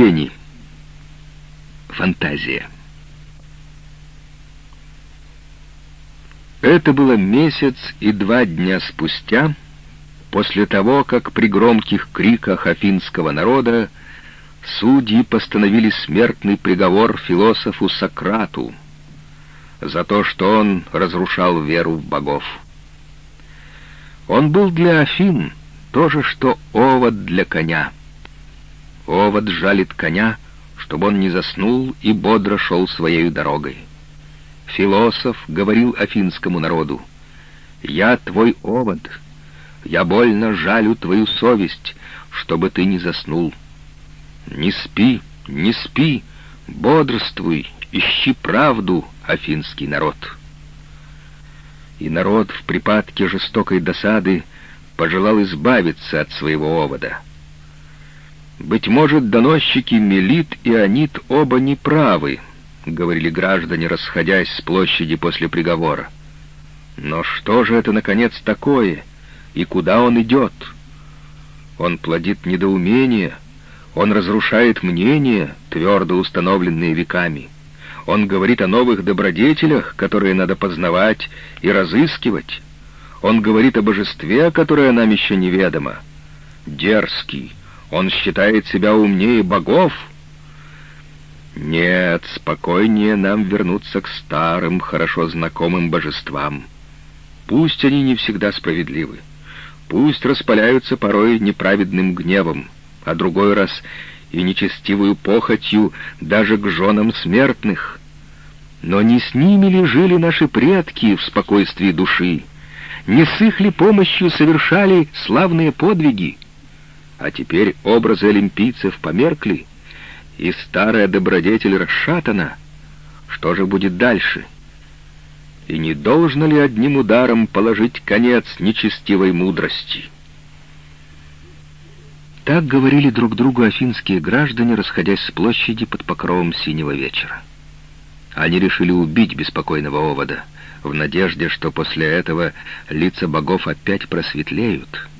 Тени. Фантазия. Это было месяц и два дня спустя, после того, как при громких криках афинского народа судьи постановили смертный приговор философу Сократу за то, что он разрушал веру в богов. Он был для Афин то же, что овод для коня. Овод жалит коня, чтобы он не заснул и бодро шел своей дорогой. Философ говорил афинскому народу, «Я твой овод, я больно жалю твою совесть, чтобы ты не заснул. Не спи, не спи, бодрствуй, ищи правду, афинский народ». И народ в припадке жестокой досады пожелал избавиться от своего овода. «Быть может, доносчики Мелит и Анит оба неправы», — говорили граждане, расходясь с площади после приговора. «Но что же это, наконец, такое, и куда он идет? Он плодит недоумение, он разрушает мнения, твердо установленные веками. Он говорит о новых добродетелях, которые надо познавать и разыскивать. Он говорит о божестве, которое нам еще неведомо. Дерзкий, он считает себя умнее богов. Нет, спокойнее нам вернуться к старым, хорошо знакомым божествам. Пусть они не всегда справедливы. Пусть распаляются порой неправедным гневом, а другой раз и нечестивую похотью даже к женам смертных. Но не с ними ли жили наши предки в спокойствии души? Не с их ли помощью совершали славные подвиги? А теперь образы олимпийцев померкли, и старая добродетель расшатана. Что же будет дальше? И не должно ли одним ударом положить конец нечестивой мудрости? Так говорили друг другу афинские граждане, расходясь с площади под покровом синего вечера. Они решили убить беспокойного овода, в надежде, что после этого лица богов опять просветлеют —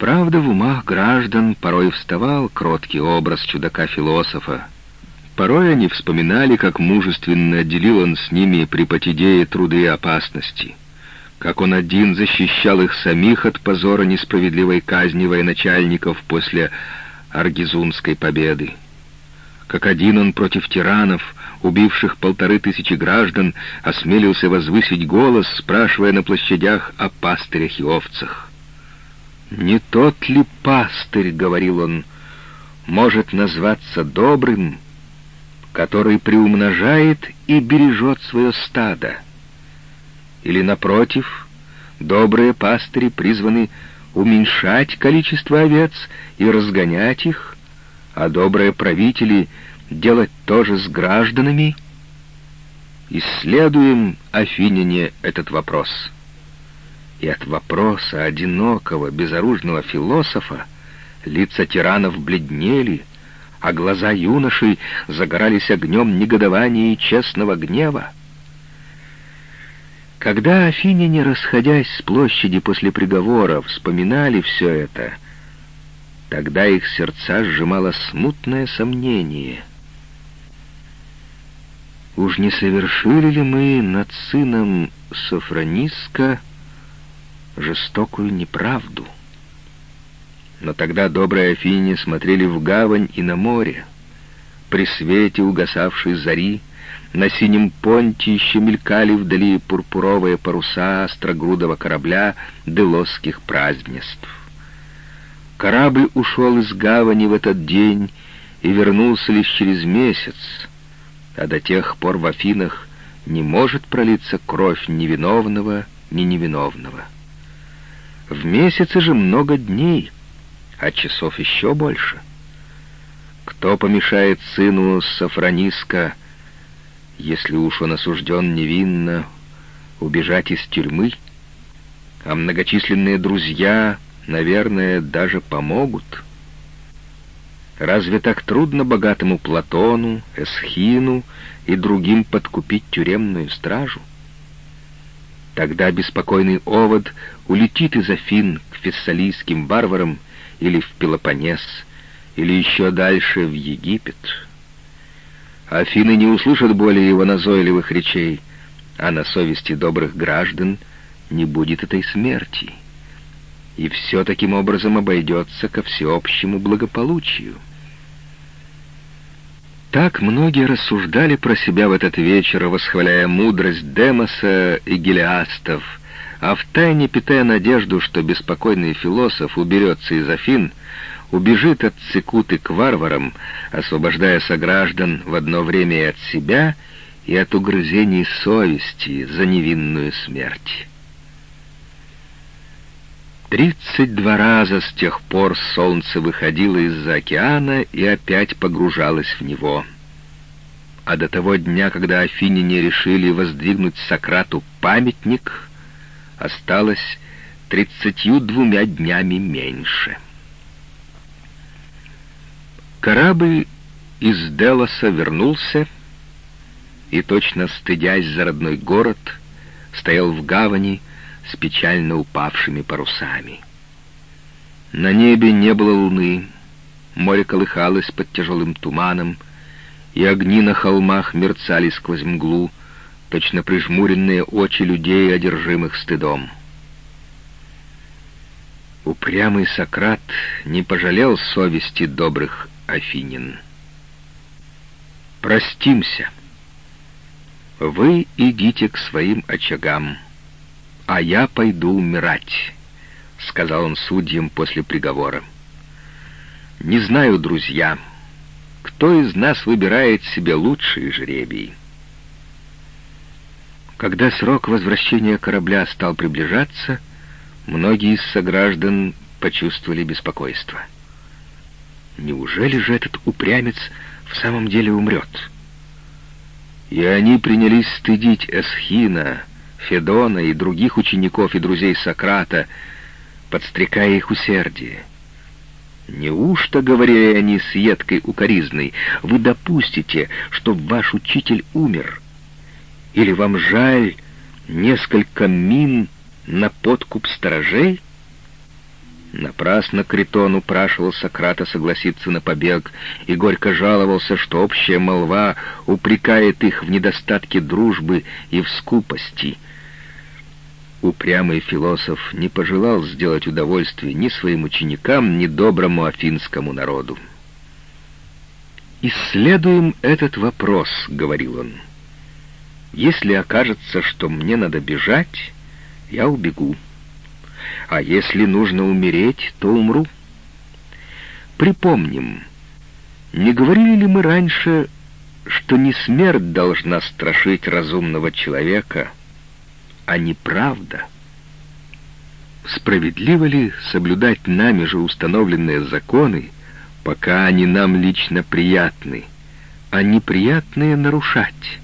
Правда, в умах граждан порой вставал кроткий образ чудака-философа. Порой они вспоминали, как мужественно делил он с ними при потидее труды и опасности, как он один защищал их самих от позора несправедливой казни военачальников после Аргизунской победы, как один он против тиранов, убивших полторы тысячи граждан, осмелился возвысить голос, спрашивая на площадях о пастырях и овцах. «Не тот ли пастырь, — говорил он, — может назваться добрым, который приумножает и бережет свое стадо? Или, напротив, добрые пастыри призваны уменьшать количество овец и разгонять их, а добрые правители делать то же с гражданами? Исследуем, афиняне, этот вопрос» и от вопроса одинокого, безоружного философа лица тиранов бледнели, а глаза юношей загорались огнем негодования и честного гнева. Когда афиняне, расходясь с площади после приговора, вспоминали все это, тогда их сердца сжимало смутное сомнение. Уж не совершили ли мы над сыном Софрониска жестокую неправду. Но тогда добрые Афине смотрели в гавань и на море. При свете угасавшей зари на синем понте еще мелькали вдали пурпуровые паруса острогрудого корабля делосских празднеств. Корабль ушел из гавани в этот день и вернулся лишь через месяц, а до тех пор в Афинах не может пролиться кровь невиновного, ни невиновного. В месяце же много дней, а часов еще больше. Кто помешает сыну Сафрониска, если уж он осужден невинно, убежать из тюрьмы? А многочисленные друзья, наверное, даже помогут. Разве так трудно богатому Платону, Эсхину и другим подкупить тюремную стражу? Тогда беспокойный овод улетит из Афин к фессалийским варварам или в Пелопоннес, или еще дальше в Египет. Афины не услышат более его назойливых речей, а на совести добрых граждан не будет этой смерти. И все таким образом обойдется ко всеобщему благополучию. Так многие рассуждали про себя в этот вечер, восхваляя мудрость Демоса и Гелиастов, а втайне питая надежду, что беспокойный философ уберется из Афин, убежит от Цикуты к варварам, освобождая сограждан в одно время и от себя, и от угрызений совести за невинную смерть. Тридцать два раза с тех пор солнце выходило из-за океана и опять погружалось в него. А до того дня, когда афиняне решили воздвигнуть Сократу памятник, осталось тридцатью двумя днями меньше. Корабль из Делоса вернулся и, точно стыдясь за родной город, стоял в гавани, с печально упавшими парусами. На небе не было луны, море колыхалось под тяжелым туманом, и огни на холмах мерцали сквозь мглу, точно прижмуренные очи людей, одержимых стыдом. Упрямый Сократ не пожалел совести добрых афинин. «Простимся. Вы идите к своим очагам» а я пойду умирать», — сказал он судьям после приговора. «Не знаю, друзья, кто из нас выбирает себе лучший жребий». Когда срок возвращения корабля стал приближаться, многие из сограждан почувствовали беспокойство. Неужели же этот упрямец в самом деле умрет? И они принялись стыдить Эсхина, Федона и других учеников и друзей Сократа, подстрекая их усердие. «Неужто, — говорили они с едкой укоризной, — вы допустите, что ваш учитель умер? Или вам жаль несколько мин на подкуп сторожей?» Напрасно Критон упрашивал Сократа согласиться на побег и горько жаловался, что общая молва упрекает их в недостатке дружбы и в скупости — упрямый философ не пожелал сделать удовольствие ни своим ученикам, ни доброму афинскому народу. «Исследуем этот вопрос», — говорил он. «Если окажется, что мне надо бежать, я убегу. А если нужно умереть, то умру. Припомним, не говорили ли мы раньше, что не смерть должна страшить разумного человека, — а неправда. Справедливо ли соблюдать нами же установленные законы, пока они нам лично приятны, а неприятные нарушать?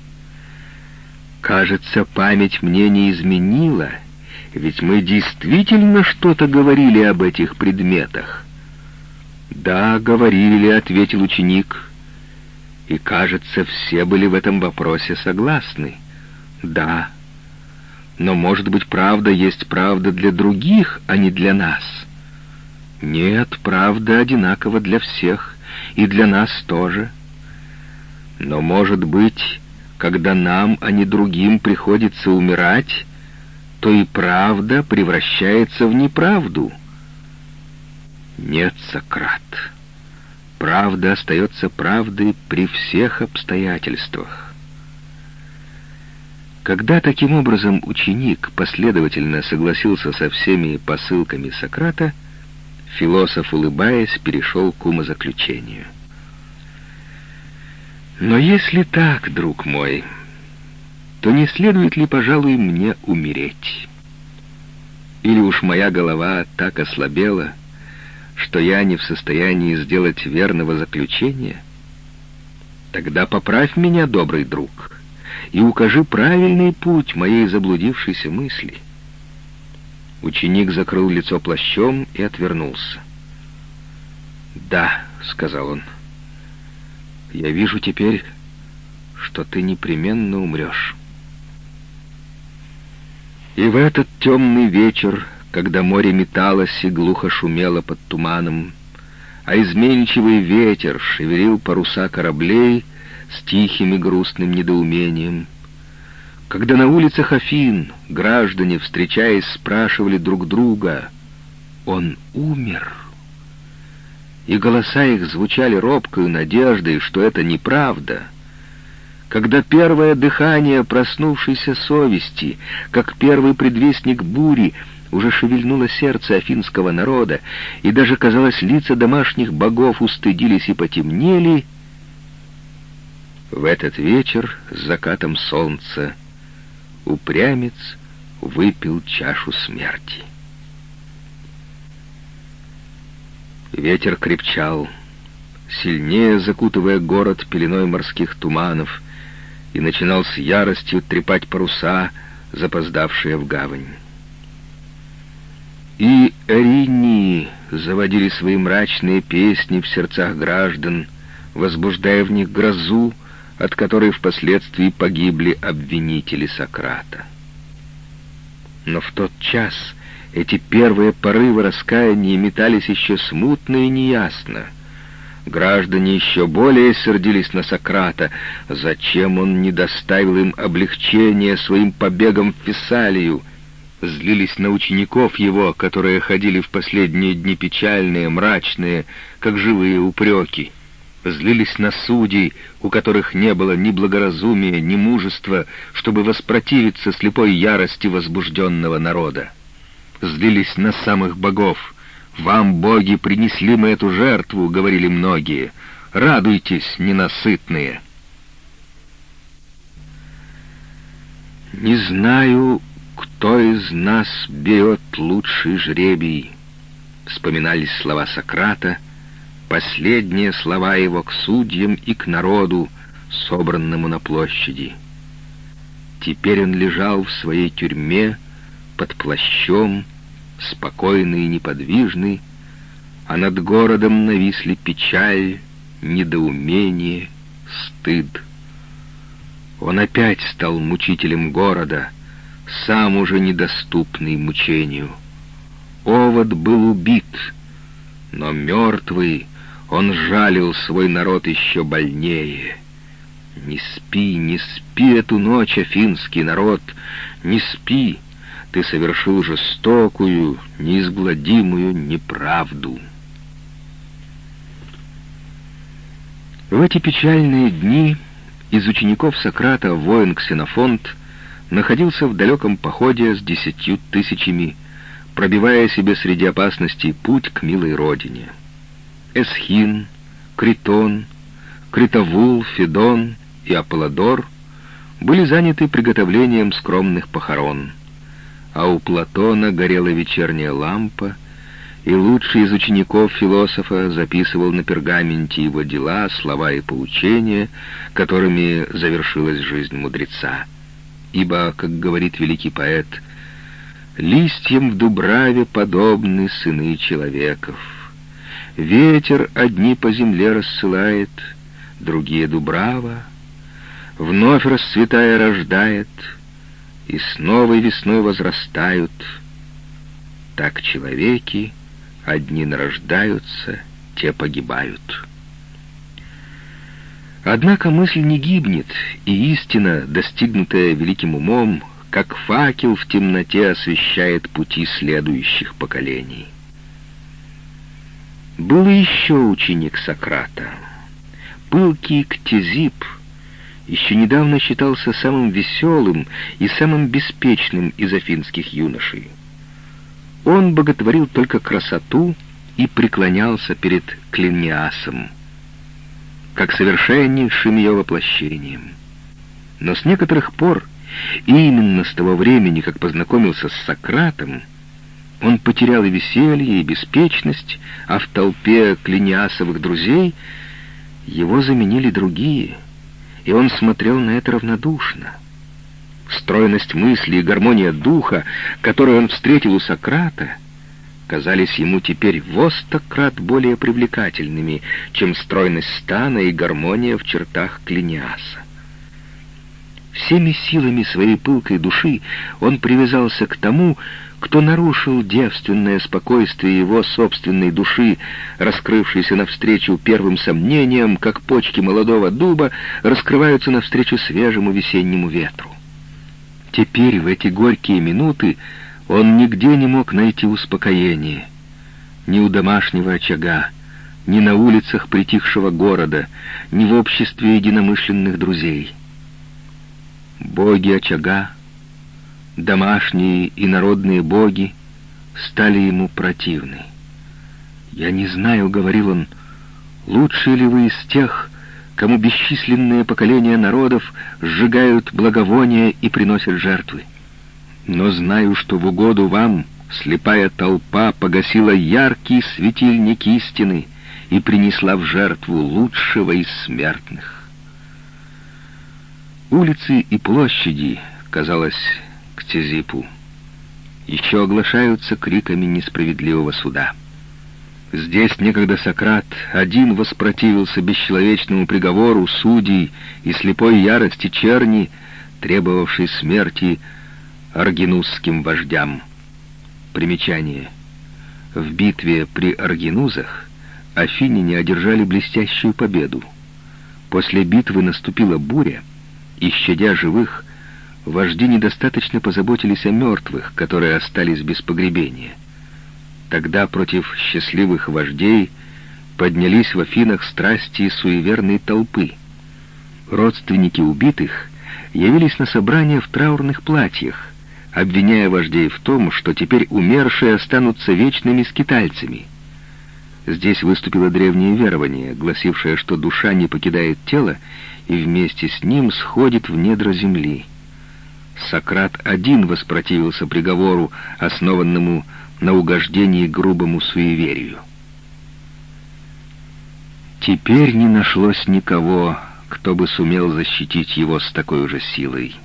Кажется, память мне не изменила, ведь мы действительно что-то говорили об этих предметах. «Да, говорили», — ответил ученик. И, кажется, все были в этом вопросе согласны. «Да, но, может быть, правда есть правда для других, а не для нас. Нет, правда одинакова для всех, и для нас тоже. Но, может быть, когда нам, а не другим, приходится умирать, то и правда превращается в неправду. Нет, Сократ, правда остается правдой при всех обстоятельствах. Когда таким образом ученик последовательно согласился со всеми посылками Сократа, философ, улыбаясь, перешел к умозаключению. «Но если так, друг мой, то не следует ли, пожалуй, мне умереть? Или уж моя голова так ослабела, что я не в состоянии сделать верного заключения? Тогда поправь меня, добрый друг» и укажи правильный путь моей заблудившейся мысли». Ученик закрыл лицо плащом и отвернулся. «Да», — сказал он, — «я вижу теперь, что ты непременно умрешь». И в этот темный вечер, когда море металось и глухо шумело под туманом, а изменчивый ветер шевелил паруса кораблей с тихим и грустным недоумением. Когда на улицах Афин граждане, встречаясь, спрашивали друг друга, «Он умер?» И голоса их звучали робкою надеждой, что это неправда — когда первое дыхание проснувшейся совести, как первый предвестник бури, уже шевельнуло сердце афинского народа, и даже, казалось, лица домашних богов устыдились и потемнели, в этот вечер с закатом солнца упрямец выпил чашу смерти. Ветер крепчал, сильнее закутывая город пеленой морских туманов, и начинал с яростью трепать паруса, запоздавшие в гавань. И Эринии заводили свои мрачные песни в сердцах граждан, возбуждая в них грозу, от которой впоследствии погибли обвинители Сократа. Но в тот час эти первые порывы раскаяния метались еще смутно и неясно. Граждане еще более сердились на Сократа, зачем он не доставил им облегчения своим побегом в Фессалию, злились на учеников его, которые ходили в последние дни печальные, мрачные, как живые упреки злились на судей, у которых не было ни благоразумия, ни мужества, чтобы воспротивиться слепой ярости возбужденного народа. Злились на самых богов. «Вам, боги, принесли мы эту жертву», — говорили многие. «Радуйтесь, ненасытные». «Не знаю, кто из нас берет лучший жребий», — вспоминались слова Сократа, — последние слова его к судьям и к народу, собранному на площади. Теперь он лежал в своей тюрьме под плащом, спокойный и неподвижный, а над городом нависли печаль, недоумение, стыд. Он опять стал мучителем города, сам уже недоступный мучению. Овод был убит, но мертвый он жалил свой народ еще больнее. Не спи, не спи эту ночь, афинский народ, не спи, ты совершил жестокую, неизгладимую неправду. В эти печальные дни из учеников Сократа воин Ксенофонт находился в далеком походе с десятью тысячами, пробивая себе среди опасностей путь к милой родине. Эсхин, Критон, Критовул, Федон и Аполлодор были заняты приготовлением скромных похорон, а у Платона горела вечерняя лампа, и лучший из учеников философа записывал на пергаменте его дела, слова и поучения, которыми завершилась жизнь мудреца. Ибо, как говорит великий поэт, «листьям в дубраве подобны сыны человеков». Ветер одни по земле рассылает, другие дубрава, Вновь расцветая рождает, и с новой весной возрастают. Так человеки одни нарождаются, те погибают. Однако мысль не гибнет, и истина, достигнутая великим умом, как факел в темноте освещает пути следующих поколений. Был еще ученик Сократа. Пылкий Ктезип еще недавно считался самым веселым и самым беспечным из афинских юношей. Он боготворил только красоту и преклонялся перед Клинниасом, как совершеннейшим ее воплощением. Но с некоторых пор, именно с того времени, как познакомился с Сократом, он потерял и веселье, и беспечность, а в толпе клиниасовых друзей его заменили другие, и он смотрел на это равнодушно. Стройность мысли и гармония духа, которую он встретил у Сократа, казались ему теперь в крат более привлекательными, чем стройность стана и гармония в чертах Клиниаса. Всеми силами своей пылкой души он привязался к тому, кто нарушил девственное спокойствие его собственной души, раскрывшейся навстречу первым сомнениям, как почки молодого дуба раскрываются навстречу свежему весеннему ветру. Теперь, в эти горькие минуты, он нигде не мог найти успокоения. Ни у домашнего очага, ни на улицах притихшего города, ни в обществе единомышленных друзей. Боги очага, домашние и народные боги стали ему противны. «Я не знаю», — говорил он, — «лучше ли вы из тех, кому бесчисленные поколения народов сжигают благовония и приносят жертвы? Но знаю, что в угоду вам слепая толпа погасила яркий светильник истины и принесла в жертву лучшего из смертных». Улицы и площади, казалось, к Тизипу, еще оглашаются криками несправедливого суда. Здесь некогда Сократ один воспротивился бесчеловечному приговору судей и слепой ярости черни, требовавшей смерти аргинузским вождям. Примечание. В битве при Аргинузах афиняне одержали блестящую победу. После битвы наступила буря, и, щадя живых, вожди недостаточно позаботились о мертвых, которые остались без погребения. Тогда против счастливых вождей поднялись в Афинах страсти суеверной толпы. Родственники убитых явились на собрание в траурных платьях, обвиняя вождей в том, что теперь умершие останутся вечными скитальцами. Здесь выступило древнее верование, гласившее, что душа не покидает тело и вместе с ним сходит в недра земли. Сократ один воспротивился приговору, основанному на угождении грубому суеверию. Теперь не нашлось никого, кто бы сумел защитить его с такой же силой.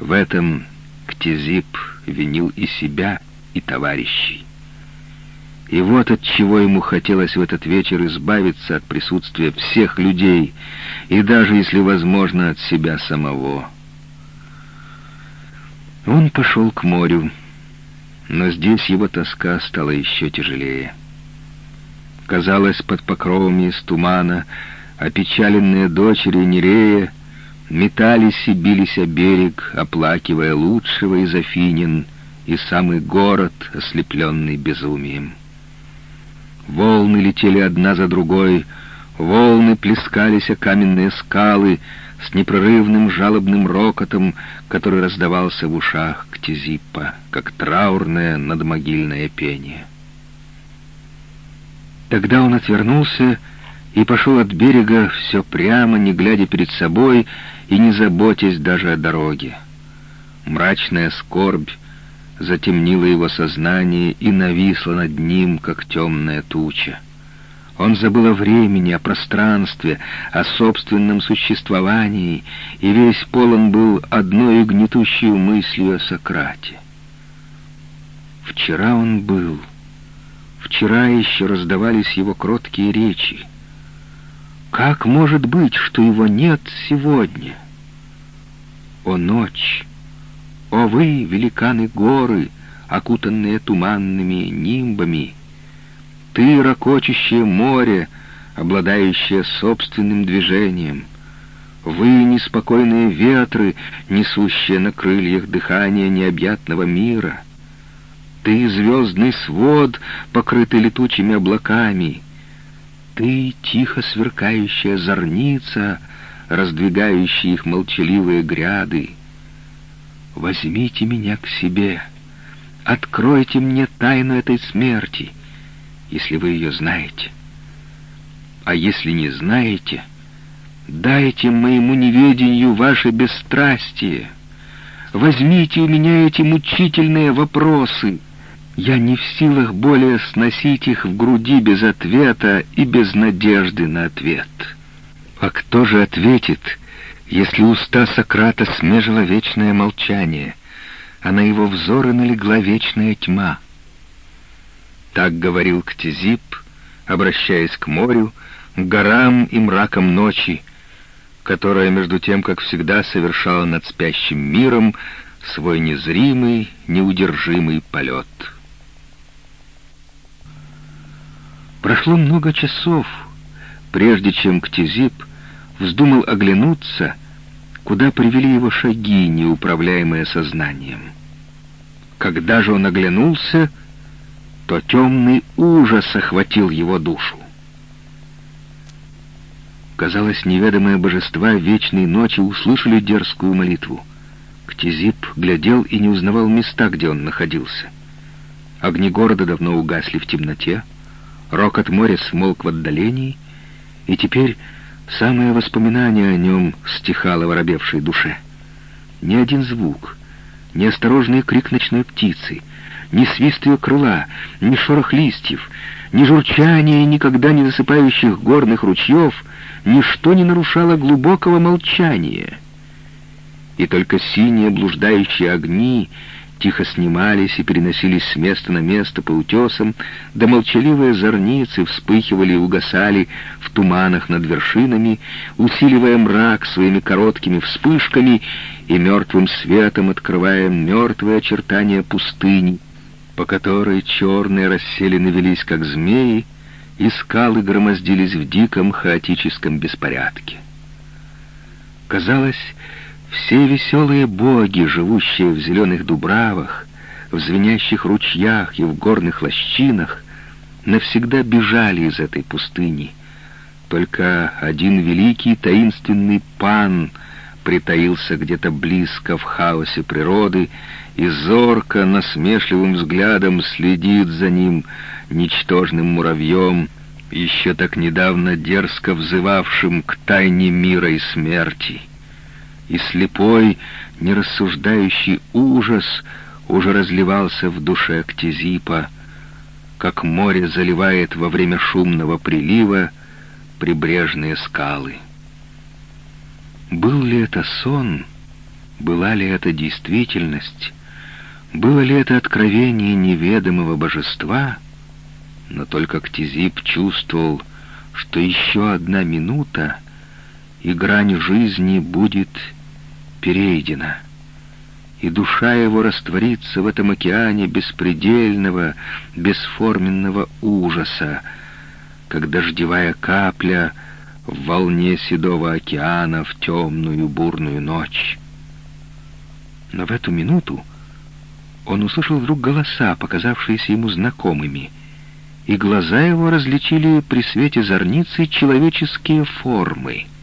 В этом Ктизип винил и себя, и товарищей. И вот от чего ему хотелось в этот вечер избавиться от присутствия всех людей, и даже, если возможно, от себя самого. Он пошел к морю, но здесь его тоска стала еще тяжелее. Казалось, под покровами из тумана опечаленные дочери Нерея метались и бились о берег, оплакивая лучшего из Афинин и самый город, ослепленный безумием. Волны летели одна за другой, волны плескались о каменные скалы с непрерывным жалобным рокотом, который раздавался в ушах Ктизиппа, как траурное надмогильное пение. Тогда он отвернулся и пошел от берега все прямо, не глядя перед собой и не заботясь даже о дороге. Мрачная скорбь затемнило его сознание и нависло над ним, как темная туча. Он забыл о времени, о пространстве, о собственном существовании, и весь полон был одной гнетущей мыслью о Сократе. Вчера он был, вчера еще раздавались его кроткие речи. Как может быть, что его нет сегодня? О ночь! О вы, великаны горы, окутанные туманными нимбами! Ты, ракочущее море, обладающее собственным движением! Вы, неспокойные ветры, несущие на крыльях дыхание необъятного мира! Ты, звездный свод, покрытый летучими облаками! Ты, тихо сверкающая зорница, раздвигающая их молчаливые гряды! возьмите меня к себе, откройте мне тайну этой смерти, если вы ее знаете. А если не знаете, дайте моему неведению ваше бесстрастие. Возьмите у меня эти мучительные вопросы. Я не в силах более сносить их в груди без ответа и без надежды на ответ. А кто же ответит, если уста Сократа смежила вечное молчание, а на его взоры налегла вечная тьма. Так говорил Ктизип, обращаясь к морю, к горам и мракам ночи, которая, между тем, как всегда, совершала над спящим миром свой незримый, неудержимый полет. Прошло много часов, прежде чем Ктизип вздумал оглянуться, куда привели его шаги, неуправляемые сознанием. Когда же он оглянулся, то темный ужас охватил его душу. Казалось, неведомые божества вечной ночи услышали дерзкую молитву. Ктизип глядел и не узнавал места, где он находился. Огни города давно угасли в темноте, рокот моря смолк в отдалении, и теперь самое воспоминание о нем стихало в душе. Ни один звук, ни осторожный крик ночной птицы, ни свист ее крыла, ни шорох листьев, ни журчание никогда не засыпающих горных ручьев, ничто не нарушало глубокого молчания. И только синие блуждающие огни тихо снимались и переносились с места на место по утесам, да молчаливые зорницы вспыхивали и угасали в туманах над вершинами, усиливая мрак своими короткими вспышками и мертвым светом открывая мертвые очертания пустыни, по которой черные расселены велись, как змеи, и скалы громоздились в диком хаотическом беспорядке. Казалось, все веселые боги, живущие в зеленых дубравах, в звенящих ручьях и в горных лощинах, навсегда бежали из этой пустыни. Только один великий таинственный пан притаился где-то близко в хаосе природы и зорко, насмешливым взглядом следит за ним ничтожным муравьем, еще так недавно дерзко взывавшим к тайне мира и смерти и слепой, нерассуждающий ужас уже разливался в душе Ктизипа, как море заливает во время шумного прилива прибрежные скалы. Был ли это сон? Была ли это действительность? Было ли это откровение неведомого божества? Но только Ктизип чувствовал, что еще одна минута, и грань жизни будет перейдена, и душа его растворится в этом океане беспредельного, бесформенного ужаса, как дождевая капля в волне седого океана в темную бурную ночь. Но в эту минуту он услышал вдруг голоса, показавшиеся ему знакомыми, и глаза его различили при свете зорницы человеческие формы —